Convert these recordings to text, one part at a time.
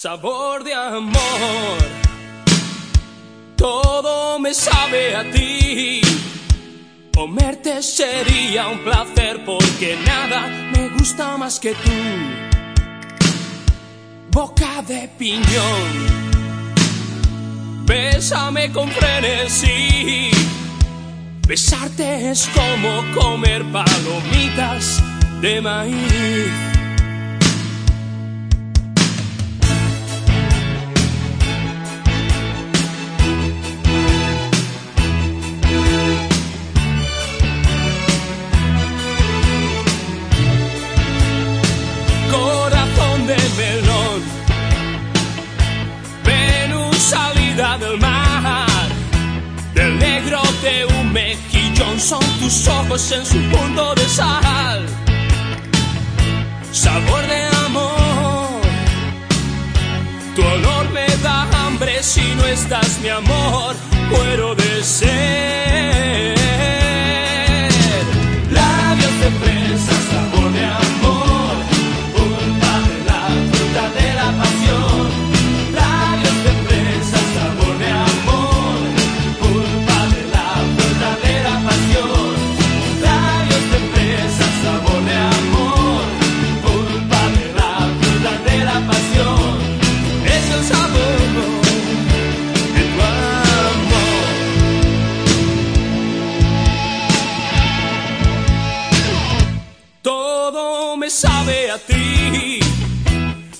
Sabor de amor, todo me sabe a ti. Comerte sería un placer porque nada me gusta más que tú. Boca de piñón, bésame con frenesí. Besarte es como comer palomitas de maíz. Negro de un mejillón son tus ojos en su punto de sal. Sabor de amor. Tu olor me da hambre si no estás, mi amor. Puedo desear. A ti.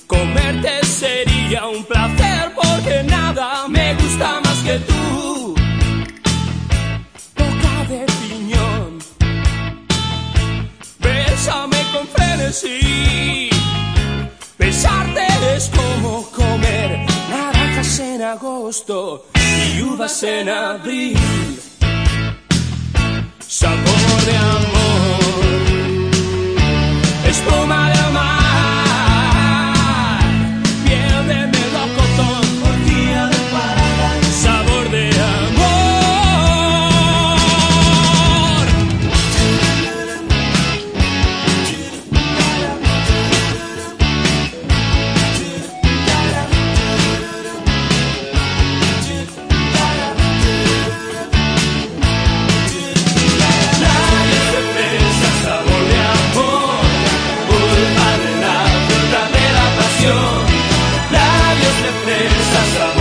Comerte sería un placer porque nada me gusta más que tú. Boca de piñón, bésame con frenesí. Besarte es como comer naranjas en agosto y uvas en abril. Sabor de amor.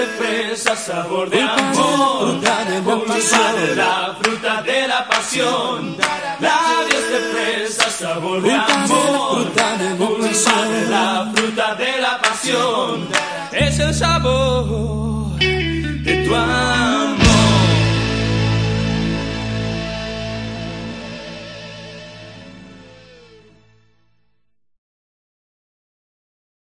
de fresa, sabor de amor. La fruta de la pasión. Sabor de amor. La fruta de la pasión. Es el sabor de tu amor.